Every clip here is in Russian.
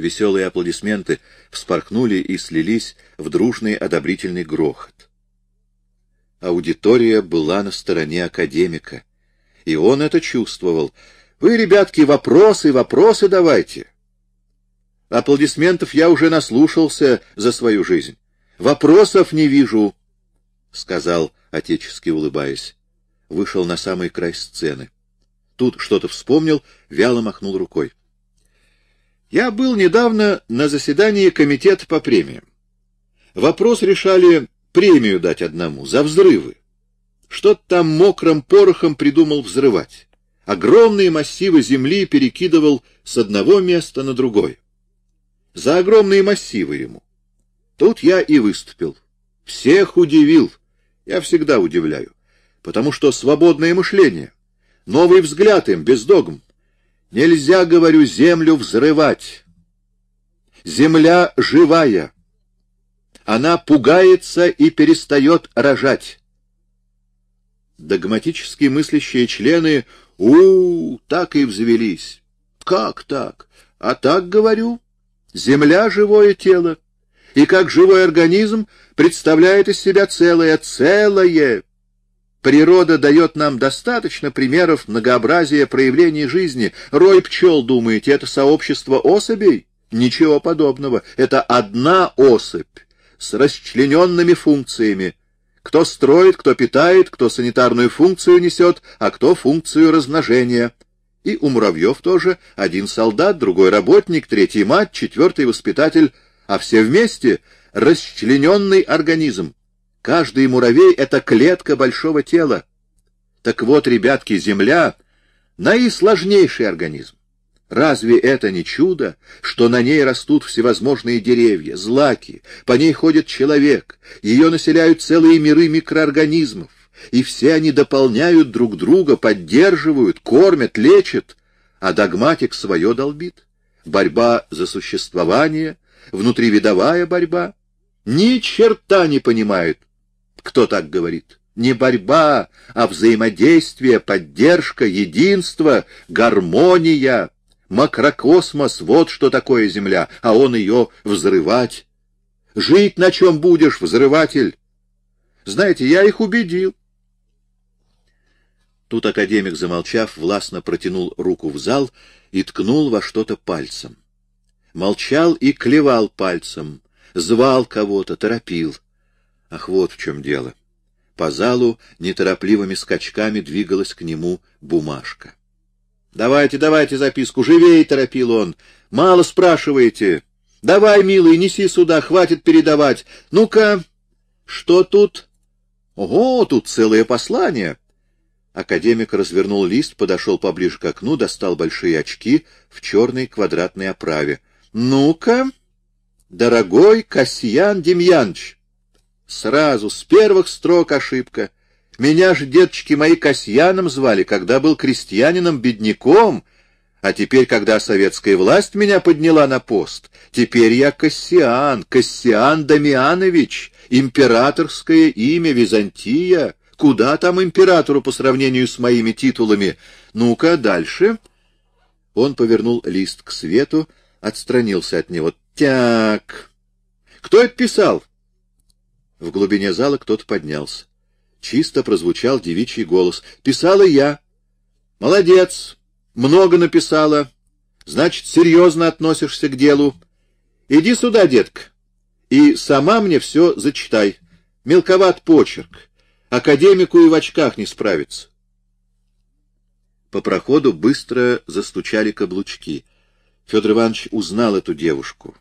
Веселые аплодисменты вспорхнули и слились в дружный одобрительный грохот. Аудитория была на стороне академика, и он это чувствовал. «Вы, ребятки, вопросы, вопросы давайте!» Аплодисментов я уже наслушался за свою жизнь. Вопросов не вижу, — сказал, отечески улыбаясь. Вышел на самый край сцены. Тут что-то вспомнил, вяло махнул рукой. Я был недавно на заседании комитета по премиям. Вопрос решали премию дать одному за взрывы. Что-то там мокрым порохом придумал взрывать. Огромные массивы земли перекидывал с одного места на другое за огромные массивы ему. Тут я и выступил. Всех удивил. Я всегда удивляю. Потому что свободное мышление, новый взгляд им, без догм. Нельзя, говорю, землю взрывать. Земля живая. Она пугается и перестает рожать. Догматически мыслящие члены у, -у, -у так и взвелись. Как так? А так, говорю, Земля — живое тело, и как живой организм представляет из себя целое, целое. Природа дает нам достаточно примеров многообразия проявлений жизни. Рой пчел, думаете, это сообщество особей? Ничего подобного. Это одна особь с расчлененными функциями. Кто строит, кто питает, кто санитарную функцию несет, а кто функцию размножения — и у муравьев тоже один солдат, другой работник, третий мать, четвертый воспитатель, а все вместе расчлененный организм. Каждый муравей — это клетка большого тела. Так вот, ребятки, Земля — наисложнейший организм. Разве это не чудо, что на ней растут всевозможные деревья, злаки, по ней ходит человек, ее населяют целые миры микроорганизмов? и все они дополняют друг друга, поддерживают, кормят, лечат, а догматик свое долбит. Борьба за существование, внутривидовая борьба. Ни черта не понимает, кто так говорит. Не борьба, а взаимодействие, поддержка, единство, гармония. Макрокосмос — вот что такое Земля, а он ее взрывать. Жить на чем будешь, взрыватель? Знаете, я их убедил. Тут академик, замолчав, властно протянул руку в зал и ткнул во что-то пальцем. Молчал и клевал пальцем, звал кого-то, торопил. Ах, вот в чем дело. По залу неторопливыми скачками двигалась к нему бумажка. — Давайте, давайте записку, живей, — торопил он. — Мало спрашиваете. Давай, милый, неси сюда, хватит передавать. Ну-ка, что тут? Ого, тут целое послание. Академик развернул лист, подошел поближе к окну, достал большие очки в черной квадратной оправе. — Ну-ка, дорогой Касьян Демьянович! Сразу, с первых строк ошибка. Меня же деточки мои Касьяном звали, когда был крестьянином-бедняком, а теперь, когда советская власть меня подняла на пост, теперь я Кассиан, Кассиан Дамианович, императорское имя Византия. Куда там императору по сравнению с моими титулами? Ну-ка, дальше. Он повернул лист к свету, отстранился от него. Так. Кто это писал? В глубине зала кто-то поднялся. Чисто прозвучал девичий голос. Писала я. Молодец. Много написала. Значит, серьезно относишься к делу. Иди сюда, детка, и сама мне все зачитай. Мелковат почерк. Академику и в очках не справится. По проходу быстро застучали каблучки. Федор Иванович узнал эту девушку.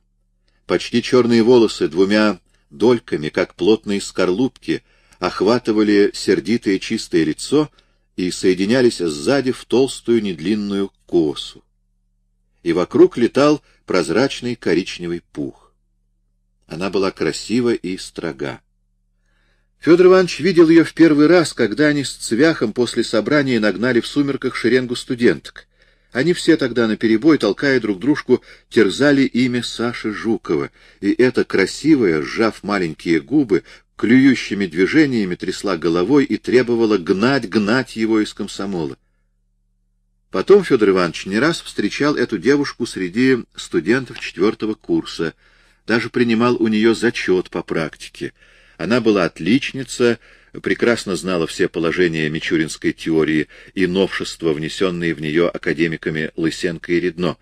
Почти черные волосы двумя дольками, как плотные скорлупки, охватывали сердитое чистое лицо и соединялись сзади в толстую недлинную косу. И вокруг летал прозрачный коричневый пух. Она была красива и строга. Федор Иванович видел ее в первый раз, когда они с Цвяхом после собрания нагнали в сумерках шеренгу студенток. Они все тогда наперебой, толкая друг дружку, терзали имя Саши Жукова, и эта красивая, сжав маленькие губы, клюющими движениями трясла головой и требовала гнать, гнать его из комсомола. Потом Федор Иванович не раз встречал эту девушку среди студентов четвертого курса, даже принимал у нее зачет по практике. Она была отличница, прекрасно знала все положения мичуринской теории и новшества, внесенные в нее академиками Лысенко и Редно.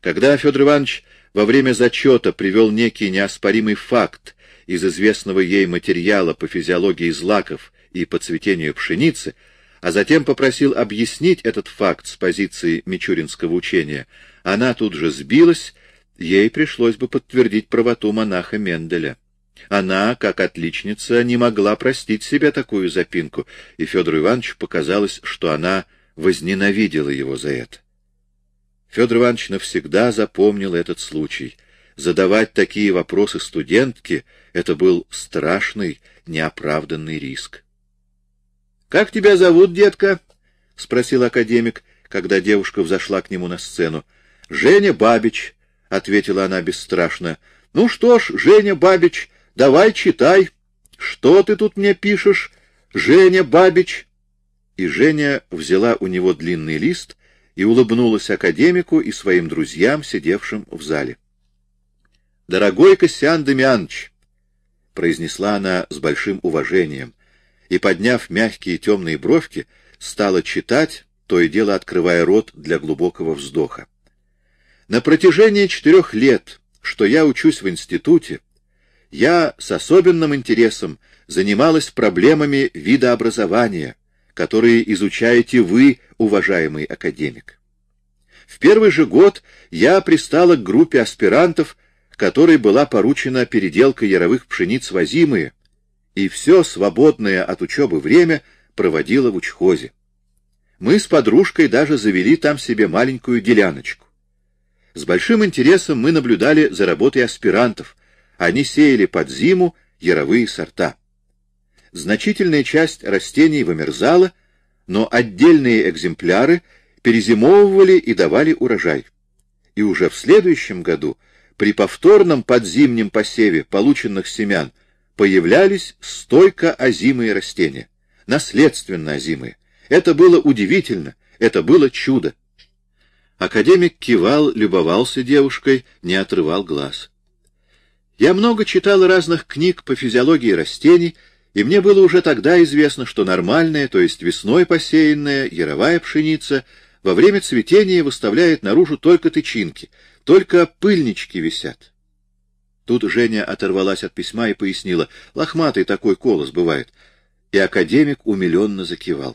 Когда Федор Иванович во время зачета привел некий неоспоримый факт из известного ей материала по физиологии злаков и по цветению пшеницы, а затем попросил объяснить этот факт с позиции мичуринского учения, она тут же сбилась, ей пришлось бы подтвердить правоту монаха Менделя. Она, как отличница, не могла простить себе такую запинку, и Федору Ивановичу показалось, что она возненавидела его за это. Федор Иванович навсегда запомнил этот случай. Задавать такие вопросы студентке — это был страшный, неоправданный риск. — Как тебя зовут, детка? — спросил академик, когда девушка взошла к нему на сцену. — Женя Бабич, — ответила она бесстрашно. — Ну что ж, Женя Бабич, давай читай. Что ты тут мне пишешь, Женя Бабич? И Женя взяла у него длинный лист и улыбнулась академику и своим друзьям, сидевшим в зале. — Дорогой Косян Демьяныч! — произнесла она с большим уважением, и, подняв мягкие темные бровки, стала читать, то и дело открывая рот для глубокого вздоха. На протяжении четырех лет, что я учусь в институте, я с особенным интересом занималась проблемами видообразования, которые изучаете вы, уважаемый академик. В первый же год я пристала к группе аспирантов, которой была поручена переделка яровых пшениц возимые, и все свободное от учебы время проводила в учхозе. Мы с подружкой даже завели там себе маленькую деляночку. С большим интересом мы наблюдали за работой аспирантов. Они сеяли под зиму яровые сорта. Значительная часть растений вымерзала, но отдельные экземпляры перезимовывали и давали урожай. И уже в следующем году при повторном подзимнем посеве полученных семян появлялись стойко озимые растения, наследственно озимые. Это было удивительно, это было чудо. Академик кивал, любовался девушкой, не отрывал глаз. Я много читал разных книг по физиологии растений, и мне было уже тогда известно, что нормальная, то есть весной посеянная, яровая пшеница во время цветения выставляет наружу только тычинки, только пыльнички висят. Тут Женя оторвалась от письма и пояснила, лохматый такой колос бывает, и академик умиленно закивал.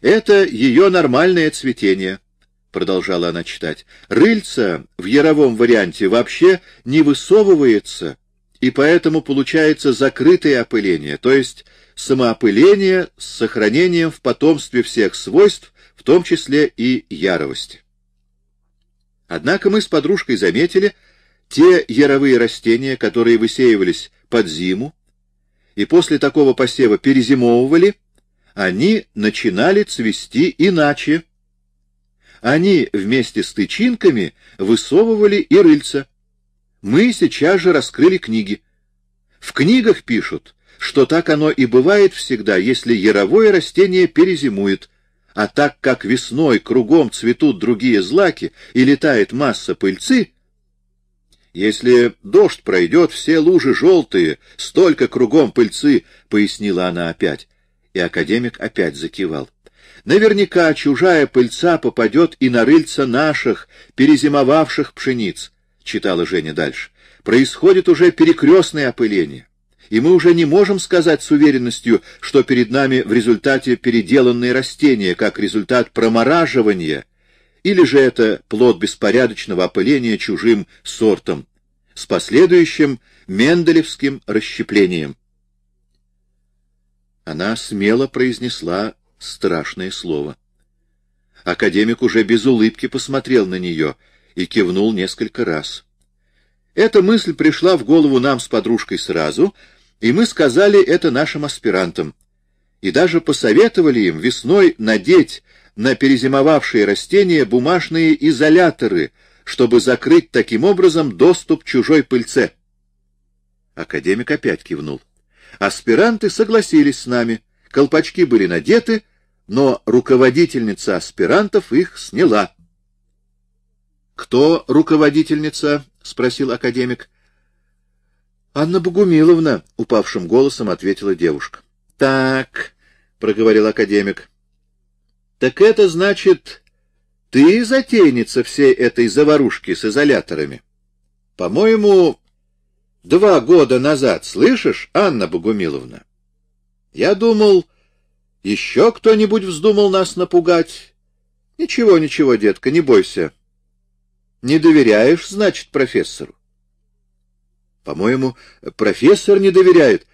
Это ее нормальное цветение, — продолжала она читать. Рыльца в яровом варианте вообще не высовывается, и поэтому получается закрытое опыление, то есть самоопыление с сохранением в потомстве всех свойств, в том числе и яровости. Однако мы с подружкой заметили те яровые растения, которые высеивались под зиму, и после такого посева перезимовывали, они начинали цвести иначе. Они вместе с тычинками высовывали и рыльца. Мы сейчас же раскрыли книги. В книгах пишут, что так оно и бывает всегда, если яровое растение перезимует, а так как весной кругом цветут другие злаки и летает масса пыльцы, если дождь пройдет, все лужи желтые, столько кругом пыльцы, — пояснила она опять. И академик опять закивал. Наверняка чужая пыльца попадет и на рыльца наших, перезимовавших пшениц читала Женя дальше, происходит уже перекрестное опыление, и мы уже не можем сказать с уверенностью, что перед нами в результате переделанные растения, как результат промораживания, или же это плод беспорядочного опыления чужим сортом, с последующим менделевским расщеплением. Она смело произнесла страшное слово. Академик уже без улыбки посмотрел на нее — и кивнул несколько раз. Эта мысль пришла в голову нам с подружкой сразу, и мы сказали это нашим аспирантам, и даже посоветовали им весной надеть на перезимовавшие растения бумажные изоляторы, чтобы закрыть таким образом доступ чужой пыльце. Академик опять кивнул. Аспиранты согласились с нами, колпачки были надеты, но руководительница аспирантов их сняла. — Кто руководительница? — спросил академик. — Анна Богумиловна, — упавшим голосом ответила девушка. — Так, — проговорил академик. — Так это значит, ты затейница всей этой заварушки с изоляторами? По-моему, два года назад, слышишь, Анна Богумиловна? Я думал, еще кто-нибудь вздумал нас напугать. Ничего, ничего, детка, не бойся. Не доверяешь, значит, профессору? По-моему, профессор не доверяет.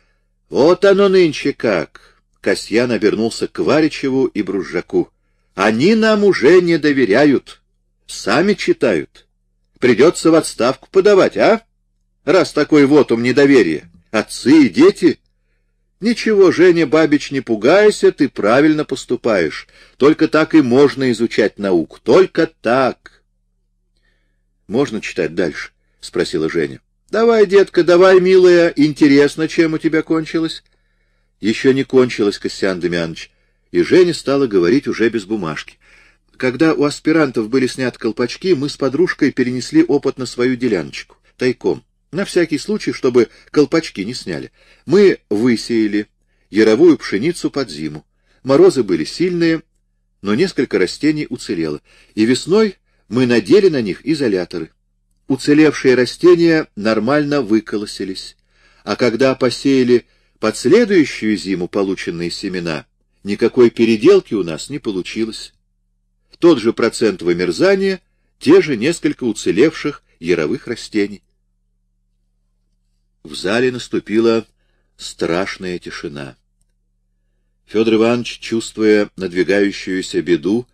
Вот оно нынче как. Касьян обернулся к Варичеву и Бружаку. Они нам уже не доверяют. Сами читают. Придется в отставку подавать, а? Раз такой вот ум недоверия. Отцы и дети — Ничего, Женя Бабич, не пугайся, ты правильно поступаешь. Только так и можно изучать науку. Только так. Можно читать дальше? — спросила Женя. — Давай, детка, давай, милая. Интересно, чем у тебя кончилось? — Еще не кончилось, Костян Демьянович. И Женя стала говорить уже без бумажки. Когда у аспирантов были сняты колпачки, мы с подружкой перенесли опыт на свою деляночку, тайком. На всякий случай, чтобы колпачки не сняли, мы высеяли яровую пшеницу под зиму. Морозы были сильные, но несколько растений уцелело, и весной мы надели на них изоляторы. Уцелевшие растения нормально выколосились, а когда посеяли под следующую зиму полученные семена, никакой переделки у нас не получилось. Тот же процент вымерзания, те же несколько уцелевших яровых растений. В зале наступила страшная тишина. Федор Иванович, чувствуя надвигающуюся беду,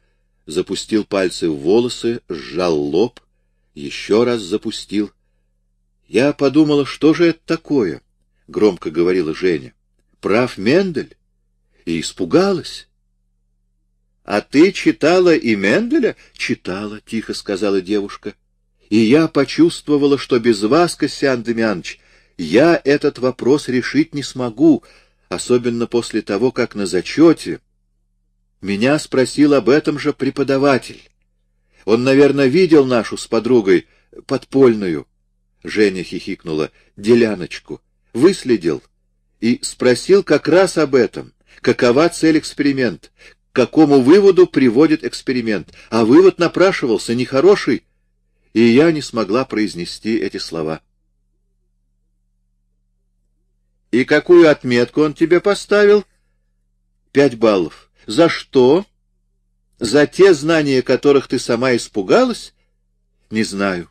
запустил пальцы в волосы, сжал лоб, еще раз запустил. Я подумала, что же это такое, — громко говорила Женя. Прав Мендель? И испугалась. — А ты читала и Менделя? — Читала, — тихо сказала девушка. И я почувствовала, что без вас, Косян Демьянович, я этот вопрос решить не смогу, особенно после того, как на зачете меня спросил об этом же преподаватель. Он, наверное, видел нашу с подругой подпольную, Женя хихикнула, деляночку, выследил и спросил как раз об этом, какова цель эксперимент, к какому выводу приводит эксперимент, а вывод напрашивался нехороший, и я не смогла произнести эти слова. И какую отметку он тебе поставил? Пять баллов. За что? За те знания, которых ты сама испугалась? Не знаю.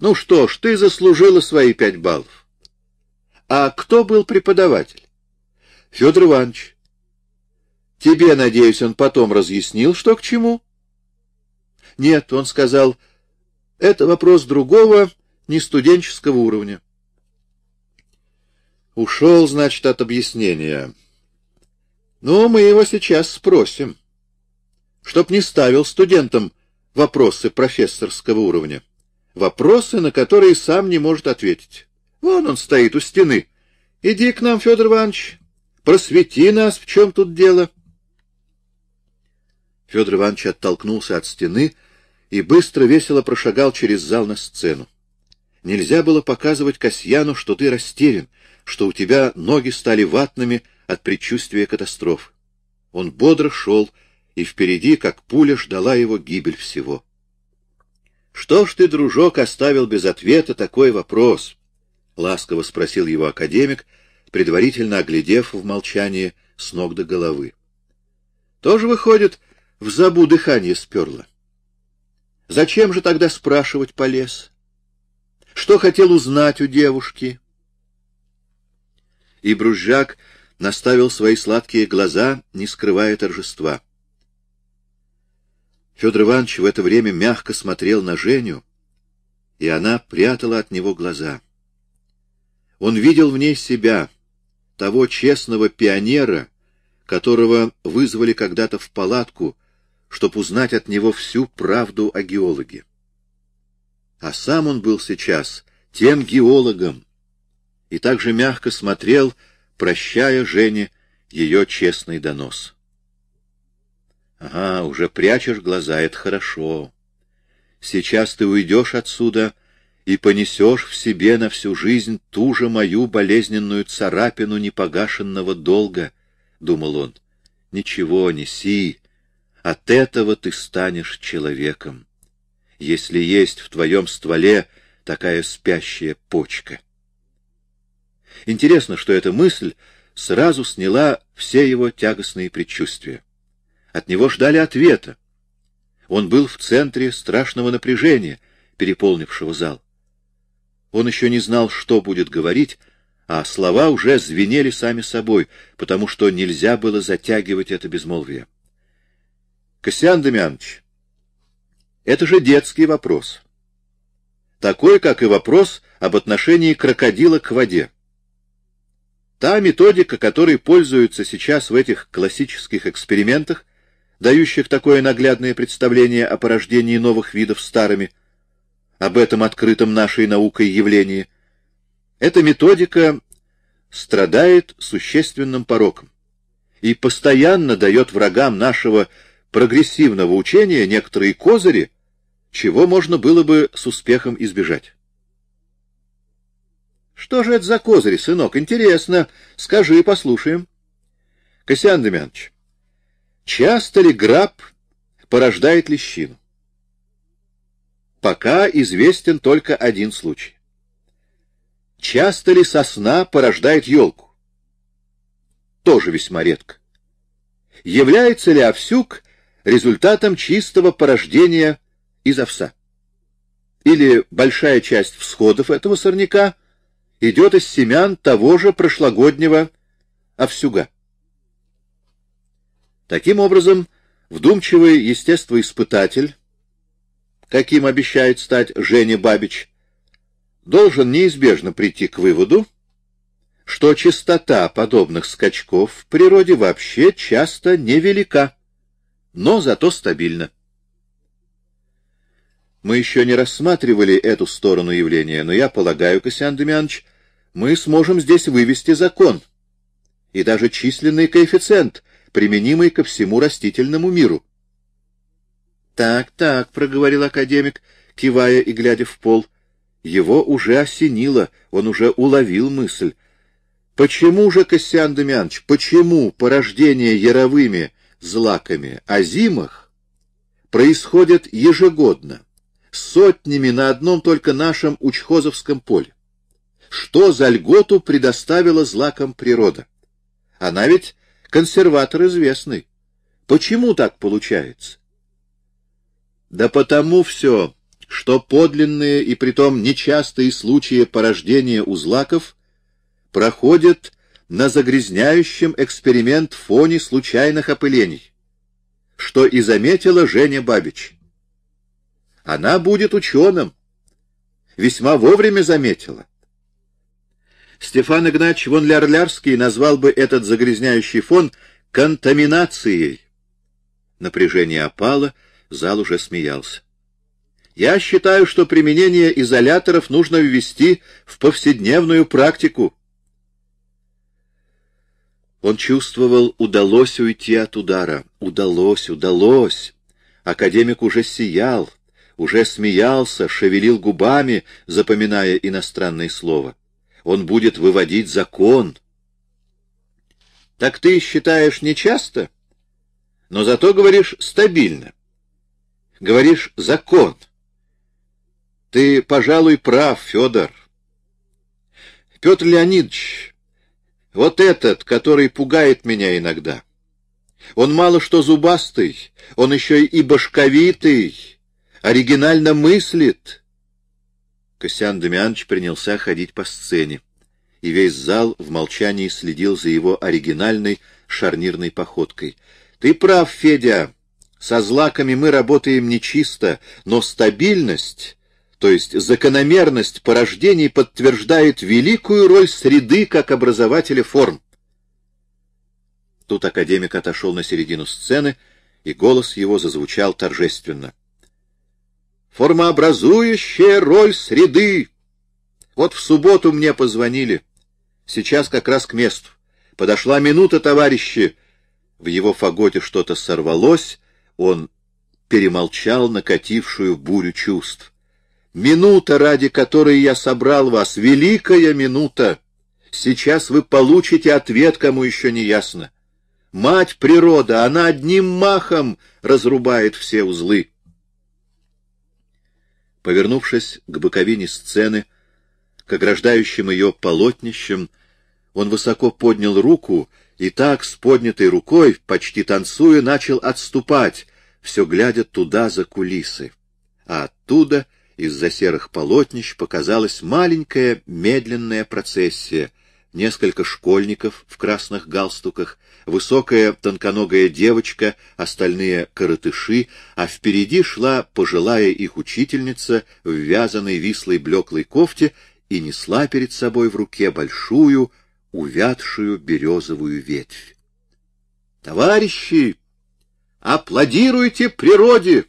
Ну что ж, ты заслужила свои пять баллов. А кто был преподаватель? Федор Иванович. Тебе, надеюсь, он потом разъяснил, что к чему? Нет, он сказал, это вопрос другого, не студенческого уровня. Ушел, значит, от объяснения. Ну, мы его сейчас спросим. Чтоб не ставил студентам вопросы профессорского уровня. Вопросы, на которые сам не может ответить. Вон он стоит у стены. Иди к нам, Федор Иванович, просвети нас, в чем тут дело. Федор Иванович оттолкнулся от стены и быстро весело прошагал через зал на сцену. Нельзя было показывать Касьяну, что ты растерян, что у тебя ноги стали ватными от предчувствия катастроф. Он бодро шел, и впереди, как пуля, ждала его гибель всего. — Что ж ты, дружок, оставил без ответа такой вопрос? — ласково спросил его академик, предварительно оглядев в молчании с ног до головы. — Тоже, выходит, в забу дыхание сперло. Зачем же тогда спрашивать полез? Что хотел узнать у девушки? — и Бружжак наставил свои сладкие глаза, не скрывая торжества. Федор Иванович в это время мягко смотрел на Женю, и она прятала от него глаза. Он видел в ней себя, того честного пионера, которого вызвали когда-то в палатку, чтобы узнать от него всю правду о геологе. А сам он был сейчас тем геологом, и также мягко смотрел, прощая Жене ее честный донос. Ага, уже прячешь глаза, это хорошо. Сейчас ты уйдешь отсюда и понесешь в себе на всю жизнь ту же мою болезненную царапину непогашенного долга, — думал он. Ничего, неси, от этого ты станешь человеком, если есть в твоем стволе такая спящая почка. Интересно, что эта мысль сразу сняла все его тягостные предчувствия. От него ждали ответа. Он был в центре страшного напряжения, переполнившего зал. Он еще не знал, что будет говорить, а слова уже звенели сами собой, потому что нельзя было затягивать это безмолвие. Косян Демьянович, это же детский вопрос. Такой, как и вопрос об отношении крокодила к воде. Та методика, которой пользуются сейчас в этих классических экспериментах, дающих такое наглядное представление о порождении новых видов старыми, об этом открытом нашей наукой явлении, эта методика страдает существенным пороком и постоянно дает врагам нашего прогрессивного учения некоторые козыри, чего можно было бы с успехом избежать. Что же это за козыри, сынок? Интересно. Скажи, послушаем. Косян Демьянович, часто ли граб порождает лещину? Пока известен только один случай. Часто ли сосна порождает елку? Тоже весьма редко. Является ли овсюк результатом чистого порождения из овса? Или большая часть всходов этого сорняка — идет из семян того же прошлогоднего овсюга. Таким образом, вдумчивый естествоиспытатель, каким обещает стать Женя Бабич, должен неизбежно прийти к выводу, что частота подобных скачков в природе вообще часто невелика, но зато стабильна. Мы еще не рассматривали эту сторону явления, но я полагаю, Косян Демьянович, мы сможем здесь вывести закон и даже численный коэффициент, применимый ко всему растительному миру. «Так, так», — проговорил академик, кивая и глядя в пол. Его уже осенило, он уже уловил мысль. Почему же, Костян Демьянович, почему порождение яровыми злаками озимых происходит ежегодно? сотнями на одном только нашем учхозовском поле. Что за льготу предоставила злакам природа? Она ведь консерватор известный. Почему так получается? Да потому все, что подлинные и притом нечастые случаи порождения у злаков проходят на загрязняющем эксперимент фоне случайных опылений, что и заметила Женя Бабич. Она будет ученым. Весьма вовремя заметила. Стефан Игнатьевич вон Лярлярский назвал бы этот загрязняющий фон контаминацией. Напряжение опало, зал уже смеялся. Я считаю, что применение изоляторов нужно ввести в повседневную практику. Он чувствовал, удалось уйти от удара. Удалось, удалось. Академик уже сиял уже смеялся, шевелил губами, запоминая иностранное слово. Он будет выводить закон. Так ты считаешь нечасто, но зато говоришь стабильно. Говоришь закон. Ты, пожалуй, прав, Федор. Петр Леонидович, вот этот, который пугает меня иногда. Он мало что зубастый, он еще и башковитый, оригинально мыслит. Косян Демьянович принялся ходить по сцене, и весь зал в молчании следил за его оригинальной шарнирной походкой. — Ты прав, Федя. Со злаками мы работаем нечисто, но стабильность, то есть закономерность порождений подтверждает великую роль среды как образователя форм. Тут академик отошел на середину сцены, и голос его зазвучал торжественно формообразующая роль среды. Вот в субботу мне позвонили. Сейчас как раз к месту. Подошла минута, товарищи. В его фаготе что-то сорвалось, Он перемолчал накатившую бурю чувств. «Минута, ради которой я собрал вас, великая минута! Сейчас вы получите ответ, кому еще не ясно. Мать природа, она одним махом разрубает все узлы». Повернувшись к боковине сцены, к ограждающим ее полотнищам, он высоко поднял руку и так, с поднятой рукой, почти танцуя, начал отступать, все глядя туда за кулисы. А оттуда, из-за серых полотнищ, показалась маленькая медленная процессия. Несколько школьников в красных галстуках, высокая тонконогая девочка, остальные коротыши, а впереди шла пожилая их учительница в вязаной вислой блеклой кофте и несла перед собой в руке большую, увядшую березовую ветвь. «Товарищи, аплодируйте природе!»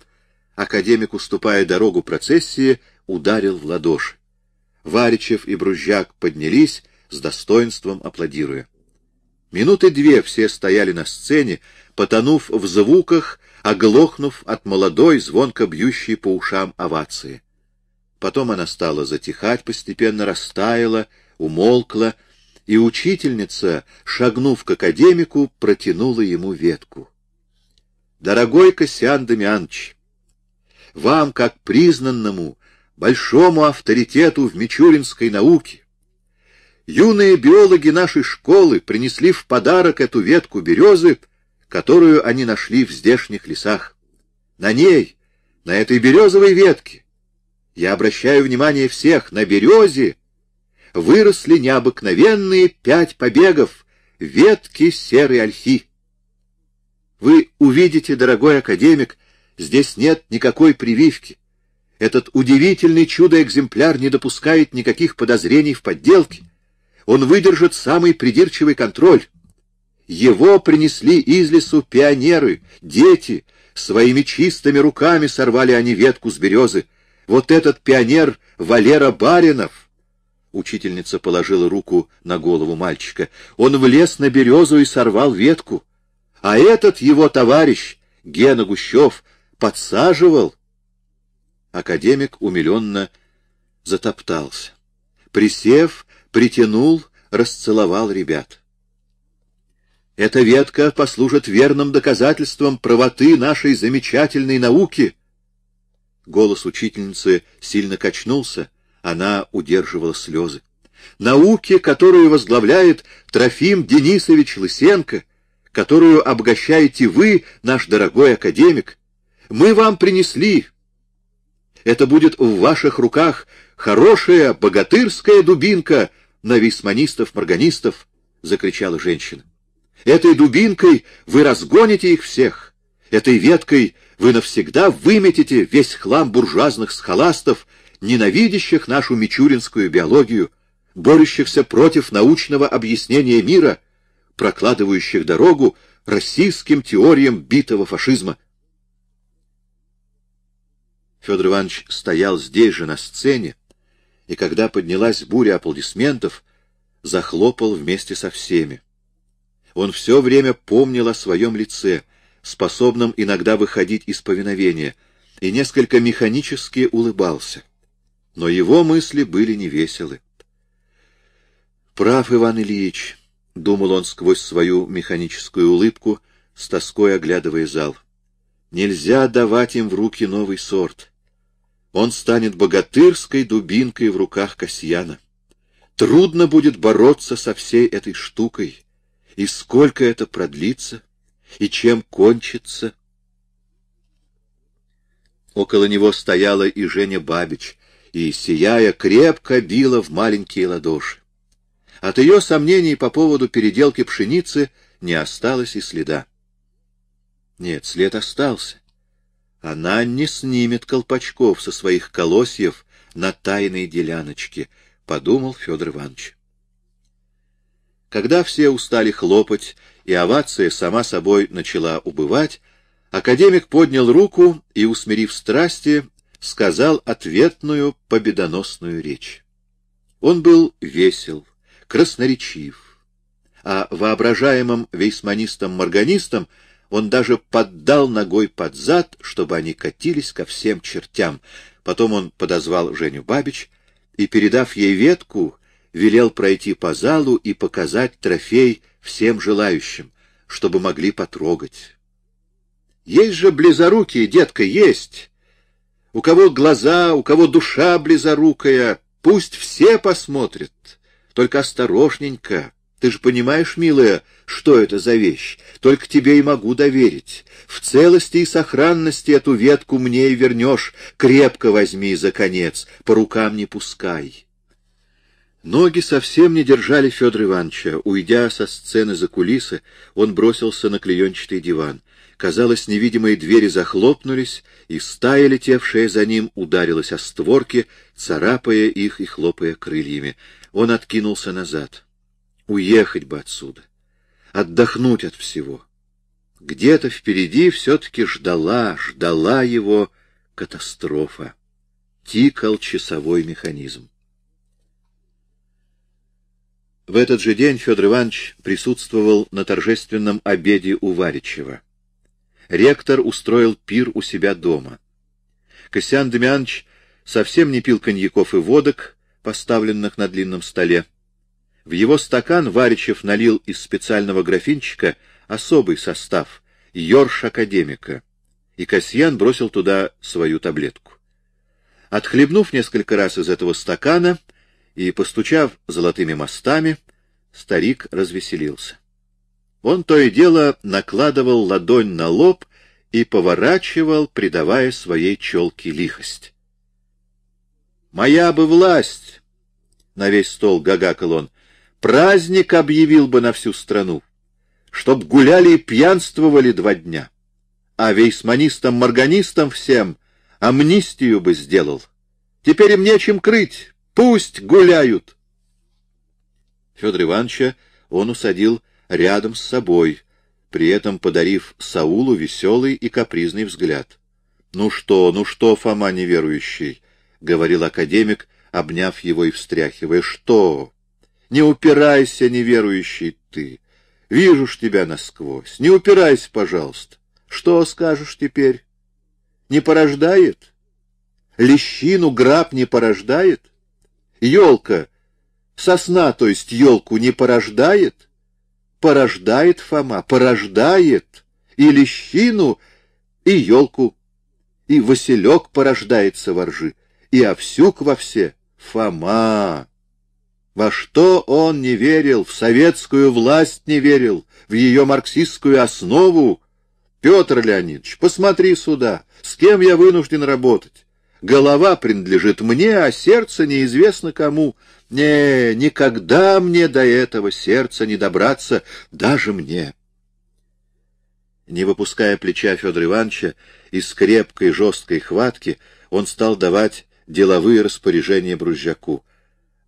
Академик, уступая дорогу процессии, ударил в ладоши. Варичев и Брузжак поднялись, с достоинством аплодируя. Минуты две все стояли на сцене, потонув в звуках, оглохнув от молодой, звонко бьющей по ушам овации. Потом она стала затихать, постепенно растаяла, умолкла, и учительница, шагнув к академику, протянула ему ветку. «Дорогой Кассиан Дамианович, вам, как признанному, большому авторитету в мичуринской науке, юные биологи нашей школы принесли в подарок эту ветку березы, которую они нашли в здешних лесах. На ней, на этой березовой ветке, я обращаю внимание всех, на березе выросли необыкновенные пять побегов, ветки серой ольхи. Вы увидите, дорогой академик, здесь нет никакой прививки. Этот удивительный чудо-экземпляр не допускает никаких подозрений в подделке. Он выдержит самый придирчивый контроль. Его принесли из лесу пионеры, дети, своими чистыми руками сорвали они ветку с березы. Вот этот пионер Валера Баринов — Учительница положила руку на голову мальчика. Он влез на березу и сорвал ветку. А этот его товарищ, Гена Гущев, подсаживал. Академик умиленно затоптался. Присев, притянул, расцеловал ребят. Эта ветка послужит верным доказательством правоты нашей замечательной науки. Голос учительницы сильно качнулся, она удерживала слезы. Науки, которую возглавляет Трофим Денисович Лысенко, которую обогащаете вы, наш дорогой академик, мы вам принесли. Это будет в ваших руках хорошая богатырская дубинка на висманистов-морганистов, — закричала женщина. Этой дубинкой вы разгоните их всех. Этой веткой вы навсегда выметите весь хлам буржуазных схоластов ненавидящих нашу мичуринскую биологию, борющихся против научного объяснения мира, прокладывающих дорогу российским теориям битого фашизма. Федор Иванович стоял здесь же, на сцене, и когда поднялась буря аплодисментов, захлопал вместе со всеми. Он все время помнил о своем лице, способном иногда выходить из повиновения, и несколько механически улыбался но его мысли были невеселы. «Прав, Иван Ильич», — думал он сквозь свою механическую улыбку, с тоской оглядывая зал. «Нельзя давать им в руки новый сорт. Он станет богатырской дубинкой в руках Касьяна. Трудно будет бороться со всей этой штукой. И сколько это продлится? И чем кончится?» Около него стояла и Женя Бабич, и, сияя, крепко била в маленькие ладоши. От ее сомнений по поводу переделки пшеницы не осталось и следа. Нет, след остался. Она не снимет колпачков со своих колосьев на тайной деляночке, — подумал Федор Иванович. Когда все устали хлопать, и овация сама собой начала убывать, академик поднял руку и, усмирив страсти, сказал ответную победоносную речь. Он был весел, красноречив, а воображаемым вейсманистом-морганистом Он даже поддал ногой под зад, чтобы они катились ко всем чертям. Потом он подозвал Женю Бабич и, передав ей ветку, велел пройти по залу и показать трофей всем желающим, чтобы могли потрогать. Есть же близорукие, детка, есть. У кого глаза, у кого душа близорукая, пусть все посмотрят, только осторожненько. Ты же понимаешь, милая, что это за вещь? Только тебе и могу доверить. В целости и сохранности эту ветку мне и вернешь. Крепко возьми за конец, по рукам не пускай. Ноги совсем не держали Федора Ивановича. Уйдя со сцены за кулисы, он бросился на клеенчатый диван. Казалось, невидимые двери захлопнулись, и стая, летевшая за ним, ударилась о створки, царапая их и хлопая крыльями. Он откинулся назад. Уехать бы отсюда, отдохнуть от всего. Где-то впереди все-таки ждала, ждала его катастрофа. Тикал часовой механизм. В этот же день Федор Иванович присутствовал на торжественном обеде у Варичева. Ректор устроил пир у себя дома. Косян Демьянович совсем не пил коньяков и водок, поставленных на длинном столе. В его стакан Варичев налил из специального графинчика особый состав — йорш академика, и Касьян бросил туда свою таблетку. Отхлебнув несколько раз из этого стакана и постучав золотыми мостами, старик развеселился. Он то и дело накладывал ладонь на лоб и поворачивал, придавая своей челке лихость. «Моя бы власть!» — на весь стол гагакал он праздник объявил бы на всю страну, чтоб гуляли и пьянствовали два дня, а вейсманистам-морганистам всем амнистию бы сделал. Теперь им нечем крыть, пусть гуляют. Федор Ивановича он усадил рядом с собой, при этом подарив Саулу веселый и капризный взгляд. — Ну что, ну что, Фома неверующий, — говорил академик, обняв его и встряхивая, — что? Не упирайся, неверующий ты. Вижу ж тебя насквозь. Не упирайся, пожалуйста. Что скажешь теперь? Не порождает? Лещину граб не порождает? Елка, сосна, то есть елку, не порождает? Порождает, Фома, порождает. И лещину, и елку. И Василек порождается во ржи, и овсюк во все. Фома! Во что он не верил, в советскую власть не верил, в ее марксистскую основу? Петр Леонидович, посмотри сюда, с кем я вынужден работать. Голова принадлежит мне, а сердце неизвестно кому. Не, никогда мне до этого сердца не добраться, даже мне. Не выпуская плеча Федора Ивановича, из крепкой жесткой хватки он стал давать деловые распоряжения Брузжаку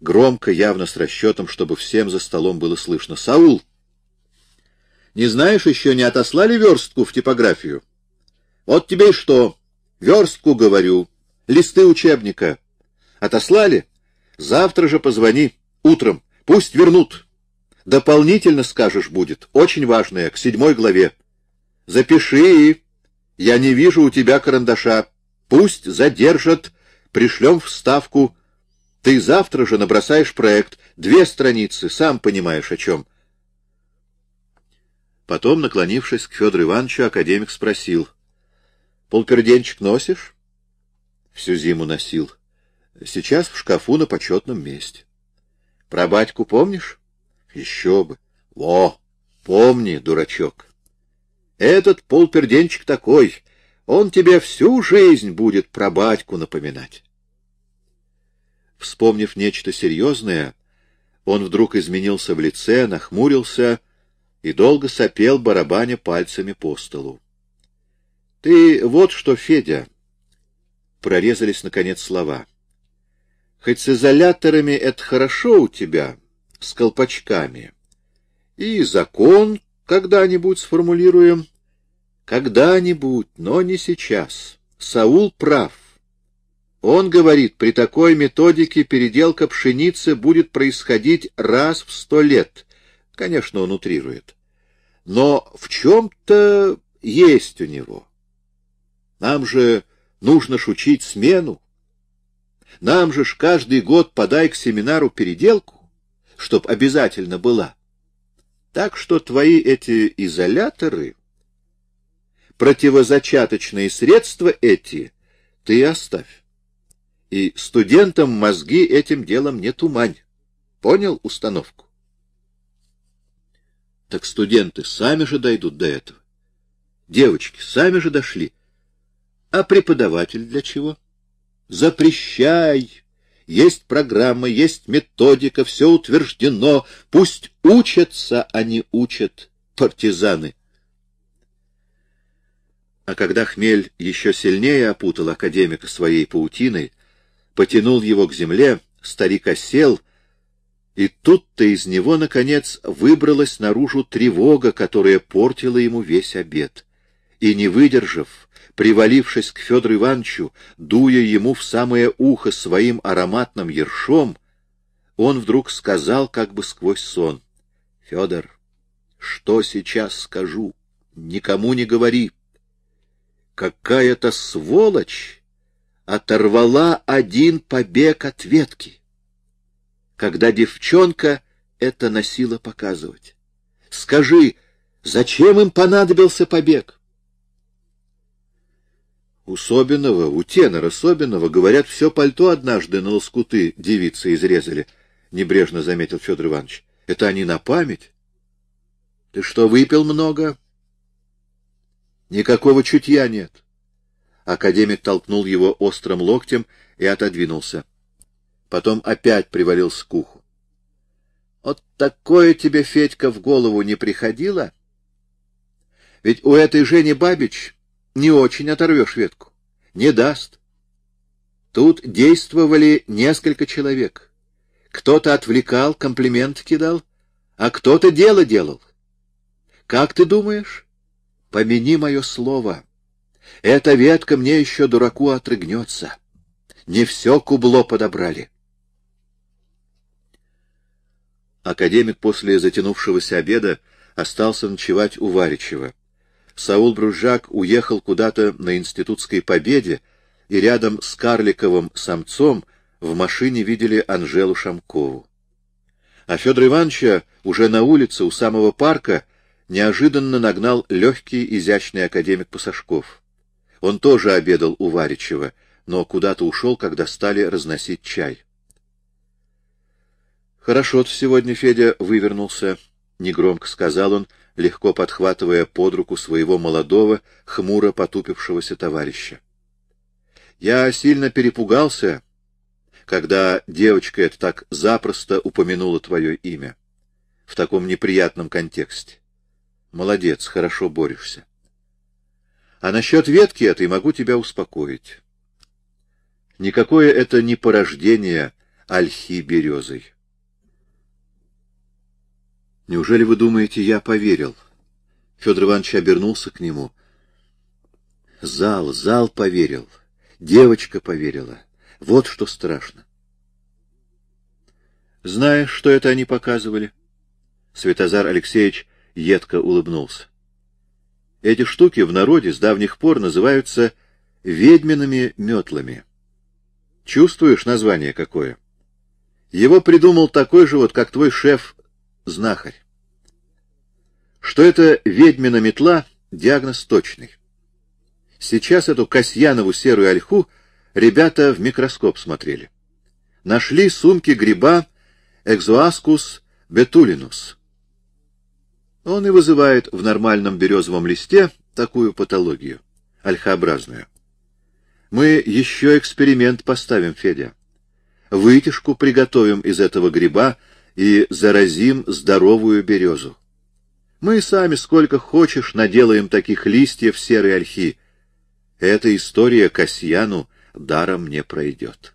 громко, явно с расчетом, чтобы всем за столом было слышно. «Саул, не знаешь, еще не отослали верстку в типографию? Вот тебе и что. Верстку, говорю. Листы учебника. Отослали? Завтра же позвони. Утром. Пусть вернут. Дополнительно скажешь будет. Очень важное, к седьмой главе. Запиши. Я не вижу у тебя карандаша. Пусть задержат. Пришлем вставку. Ты завтра же набросаешь проект, две страницы, сам понимаешь, о чем. Потом, наклонившись к Федору Ивановичу, академик спросил. — Полперденчик носишь? — Всю зиму носил. Сейчас в шкафу на почетном месте. — Про батьку помнишь? — Еще бы. — Во! Помни, дурачок. Этот полперденчик такой, он тебе всю жизнь будет про батьку напоминать. Вспомнив нечто серьезное, он вдруг изменился в лице, нахмурился и долго сопел, барабаня пальцами по столу. — Ты вот что, Федя! — прорезались, наконец, слова. — Хоть с изоляторами это хорошо у тебя, с колпачками. И закон когда-нибудь сформулируем. Когда-нибудь, но не сейчас. Саул прав. Он говорит, при такой методике переделка пшеницы будет происходить раз в сто лет. Конечно, он утрирует. Но в чем-то есть у него. Нам же нужно ж учить смену. Нам же ж каждый год подай к семинару переделку, чтоб обязательно была. Так что твои эти изоляторы, противозачаточные средства эти, ты оставь. И студентам мозги этим делом не тумань. Понял установку? Так студенты сами же дойдут до этого. Девочки сами же дошли. А преподаватель для чего? Запрещай! Есть программа, есть методика, все утверждено. Пусть учатся, а не учат партизаны. А когда хмель еще сильнее опутал академика своей паутиной, потянул его к земле, старик осел, и тут-то из него, наконец, выбралась наружу тревога, которая портила ему весь обед. И, не выдержав, привалившись к Федору Ивановичу, дуя ему в самое ухо своим ароматным ершом, он вдруг сказал как бы сквозь сон, — Федор, что сейчас скажу? Никому не говори. Какая-то сволочь оторвала один побег от ветки, когда девчонка это носила показывать. Скажи, зачем им понадобился побег? У Собинова, у тенора Собинова, говорят, все пальто однажды на лоскуты девицы изрезали, — небрежно заметил Федор Иванович. — Это они на память? — Ты что, выпил много? — Никакого чутья нет. Академик толкнул его острым локтем и отодвинулся. Потом опять привалился к уху. — Вот такое тебе, Федька, в голову не приходило? Ведь у этой Жени Бабич не очень оторвешь ветку. Не даст. Тут действовали несколько человек. Кто-то отвлекал, комплимент кидал, а кто-то дело делал. Как ты думаешь? Помяни мое слово. Эта ветка мне еще дураку отрыгнется. Не все кубло подобрали. Академик после затянувшегося обеда остался ночевать у Варичева. Саул Бружак уехал куда-то на институтской победе, и рядом с карликовым самцом в машине видели Анжелу Шамкову. А Федор Ивановича уже на улице у самого парка неожиданно нагнал легкий изящный академик Пасашков. Он тоже обедал у Варичева, но куда-то ушел, когда стали разносить чай. «Хорошо ты сегодня, Федя, вывернулся», — негромко сказал он, легко подхватывая под руку своего молодого, хмуро потупившегося товарища. «Я сильно перепугался, когда девочка эта так запросто упомянула твое имя, в таком неприятном контексте. Молодец, хорошо борешься. А насчет ветки этой могу тебя успокоить. Никакое это не порождение ольхи березой. Неужели вы думаете, я поверил? Федор Иванович обернулся к нему. Зал, зал поверил. Девочка поверила. Вот что страшно. Знаешь, что это они показывали? Светозар Алексеевич едко улыбнулся. Эти штуки в народе с давних пор называются ведьмиными метлами. Чувствуешь название какое? Его придумал такой же вот, как твой шеф, знахарь. Что это ведьмина метла, диагноз точный. Сейчас эту Касьянову серую ольху ребята в микроскоп смотрели. Нашли сумки гриба Экзоаскус бетулинус. Он и вызывает в нормальном березовом листе такую патологию, ольхообразную. Мы еще эксперимент поставим, Федя. Вытяжку приготовим из этого гриба и заразим здоровую березу. Мы сами сколько хочешь наделаем таких листьев серой ольхи. Эта история Касьяну даром не пройдет.